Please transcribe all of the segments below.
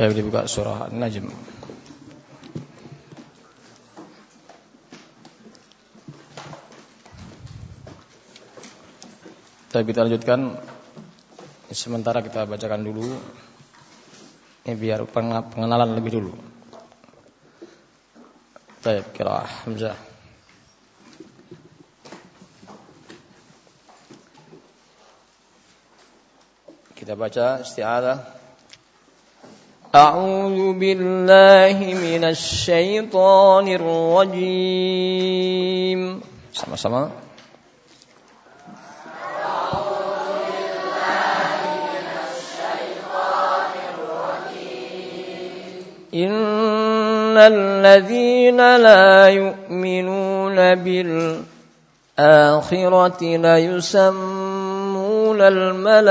Saya dibuka surah An-Najm. Tapi kita lanjutkan. Sementara kita bacakan dulu. Ini biar pengenalan lebih dulu. Baik, kira Hamzah. Kita baca isti'adah أعوذ بالله من الشيطان الرجيم. sama-sama إن الذين لا يؤمنون بالآخرة ليسمون الملائكة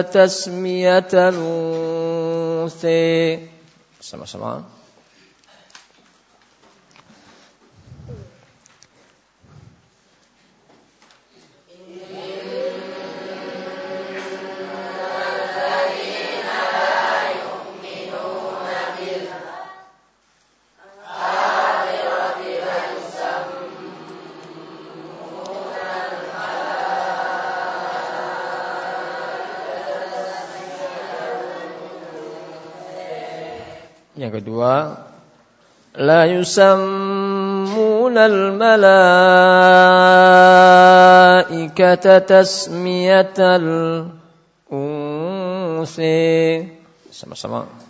تسمية الأنثى Yang kedua, la yusammuna al-malaikata tasmiyatal unsi. Sama-sama.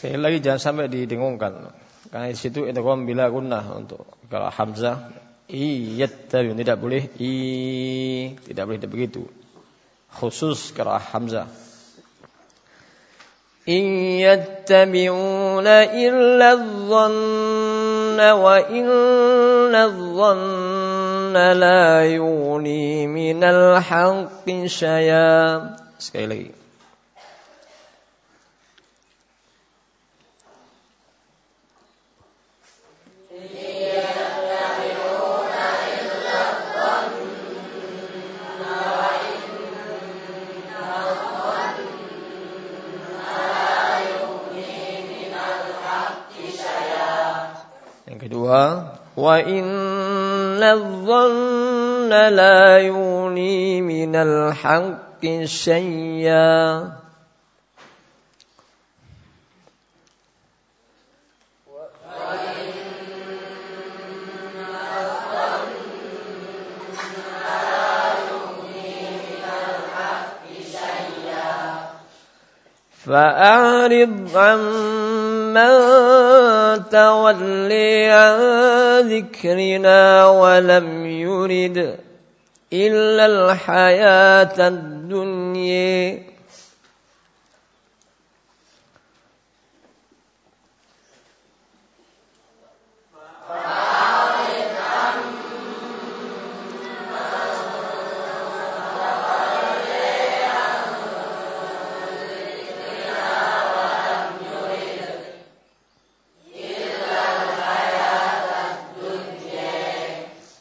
Sekali lagi jangan sampai didengungkan. Karena di situ idgham bila gunnah untuk kalau hamzah iyat tabiun tidak boleh i tidak boleh tidak begitu. Khusus kalau hamzah. iyat Iyattabi'una illa adh-dhanna wa inna adh-dhanna la yughni minal haqqi syai'a. Sekali lagi. Kedua wa innadh dhanna la yuni minal haqqi syai'a فأعرض عن من تولي عن ذكرنا ولم يرد إلا الحياة الدنيا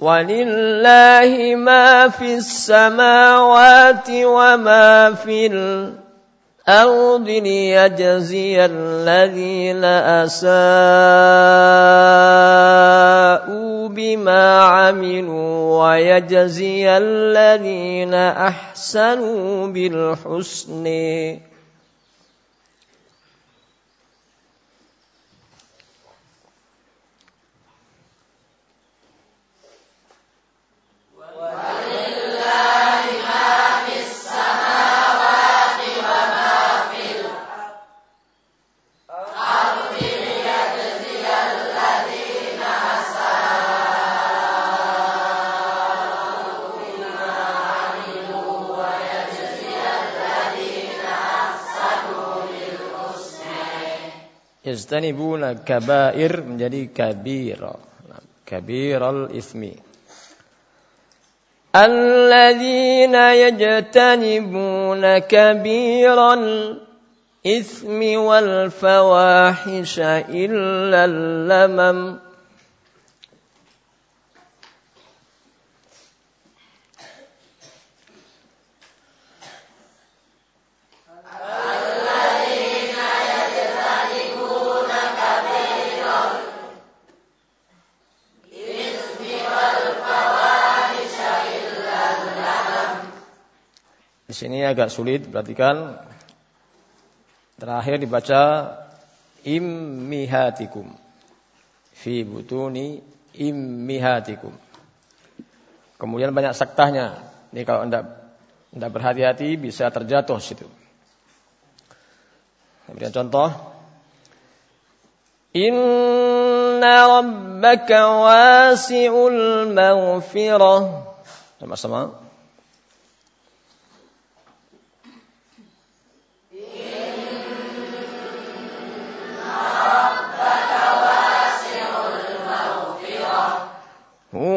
ولله ما في السماوات وما في الأرض ليجزي الذين أساءوا بما عملوا ويجزي الذين أحسنوا بالحسن yajtanibuna kabair menjadi kabira. Kabiral ismi. الذين يجتنبون كبير الإثم والفواحش إلا اللمم agak sulit, perhatikan. Terakhir dibaca immihatikum. Fi butuni immihatikum. Kemudian banyak saktahnya. Ini kalau anda anda berhati-hati bisa terjatuh situ. Kemudian contoh. Inna rabbaka wasi'ul maghfirah. Sama-sama.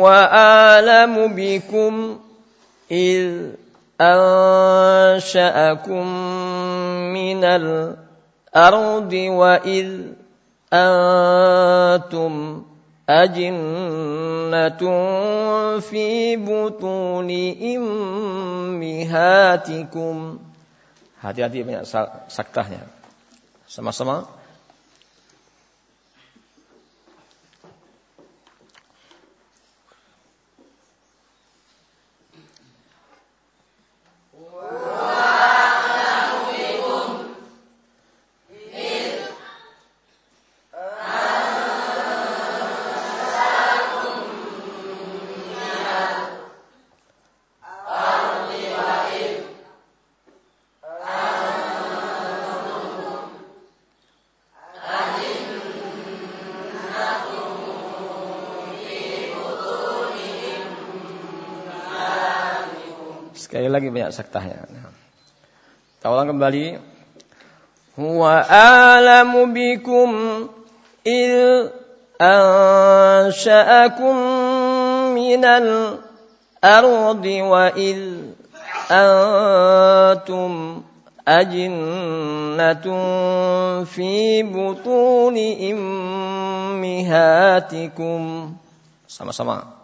هو أعلم بكم إذ أنشأكم من الأرض وإذ أنتم أجنة في بطون إمهاتكم Hati-hati banyak saktahnya. Sama-sama lagi banyak sektahnya. Kita ulang kembali. Wa alamu bikum il ansha'akum minal ardi wa il antum ajinnatun fi butuni immihatikum. Sama-sama.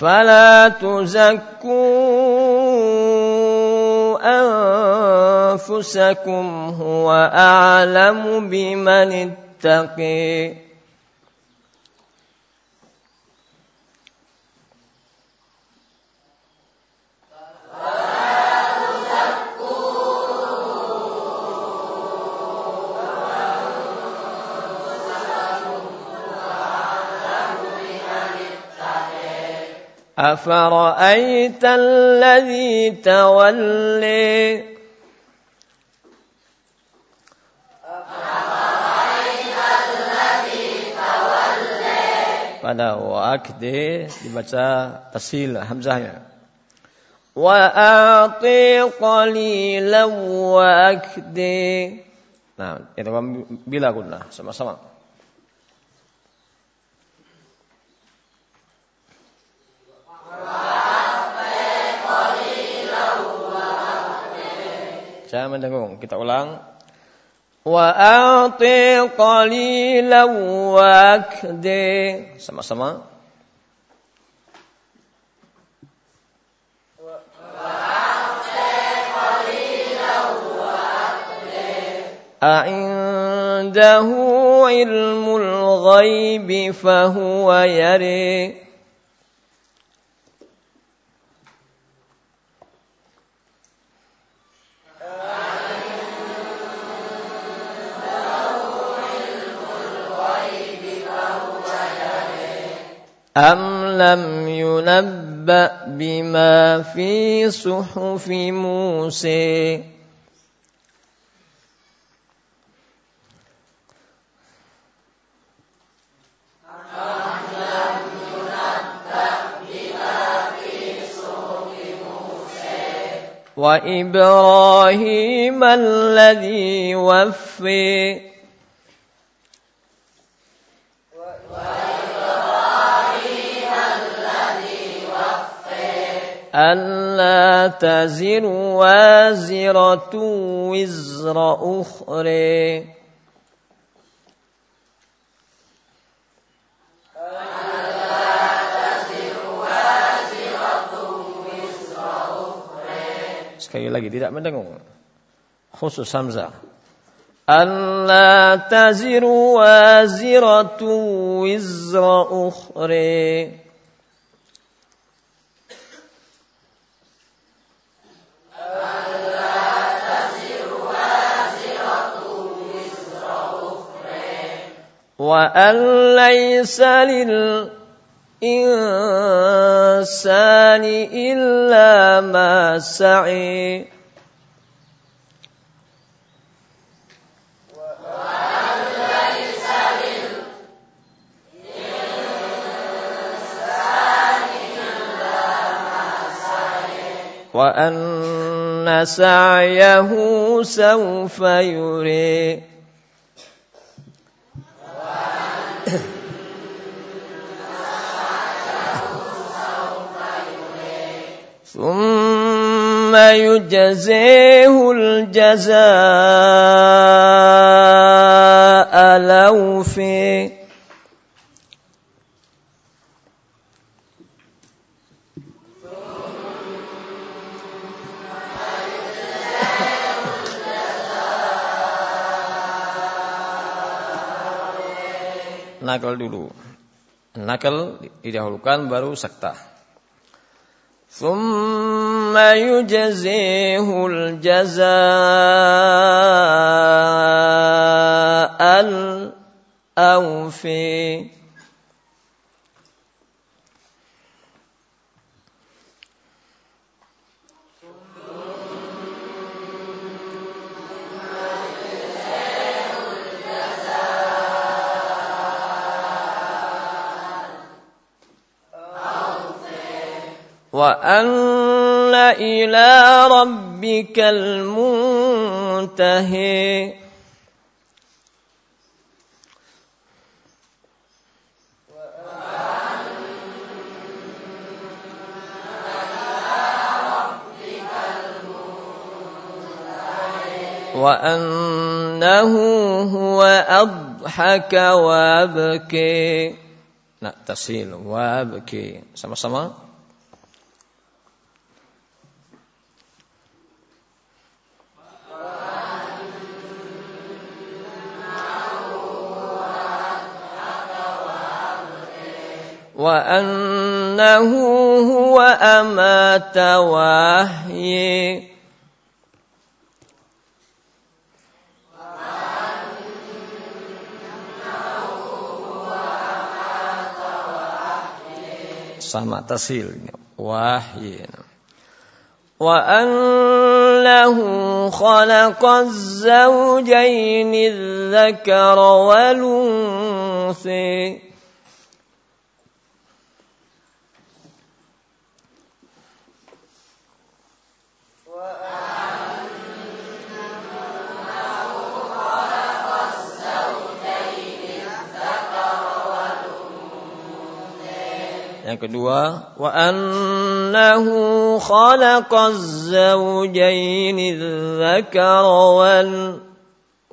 فلا تزكوا أنفسكم هو أعلم بمن اتقي. أفرأيت الذي تولي pada waak de dibaca tasil hamzahnya. Qalilan wa akdi. Nah, itu bila guna sama-sama. Saya mendengung. Kita ulang. Wa a'ti qalilan wa akdi. Sama-sama. أعنده علم الغيب فهو يري أم لم ينبأ بما في صحف موسى وإبراهيم الذي وفي ألا تزر وازرة وزر أخرى Sekali lagi tidak mendengung. Khusus Hamzah. ألا تزر وازرة وزر أخرى وأن ليس للإنسان إلا ما سعي. وأن سعيه سوف يري. ثم يجزيه الجزاء الأوفي Nakal dulu. Nakal didahulukan baru sakta. ثم يجزيه الجزاء الأوفي وأن إلى ربك المنتهي وأنه هو أضحك وأبكي Nah, tasil wabki. Sama-sama. وأنه هو أمات وأحيي sama tasil wahyi. وأنه خلق الزوجين الذكر والأنثى. Yang kedua, wa annahu khalaqaz zawjayn dzakara wal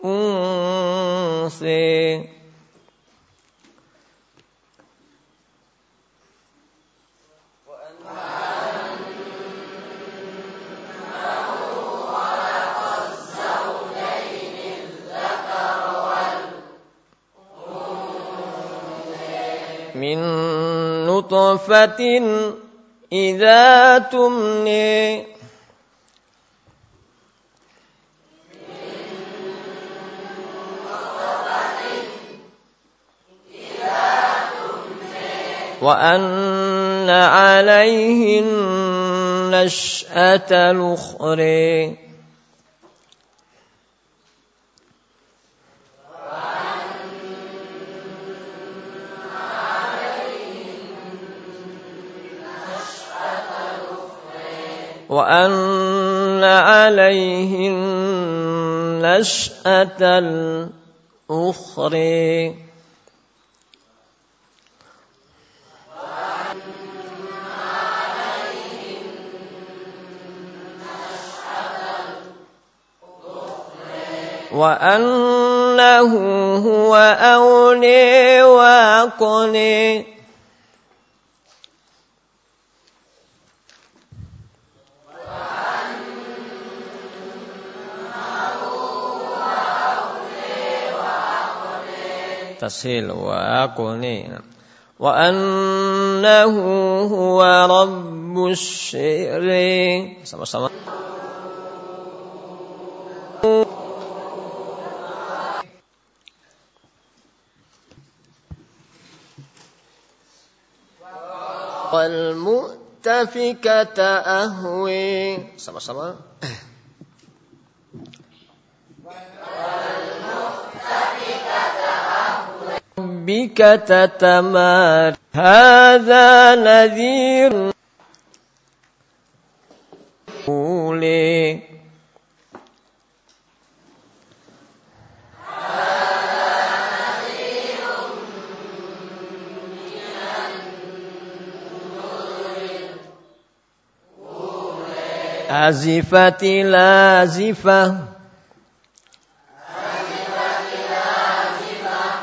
unsi min نطفة إذا تمني وأن عليه النشأة الأخرى وأن عليه النشأة الأخرى. وأنه هو أولي وأقني يغتسل وأقني وأنه هو رب الشعر والمؤتفكة أهوي. سمع سمع. ربك تتمار هذا نذير قولي أزفت لازفة.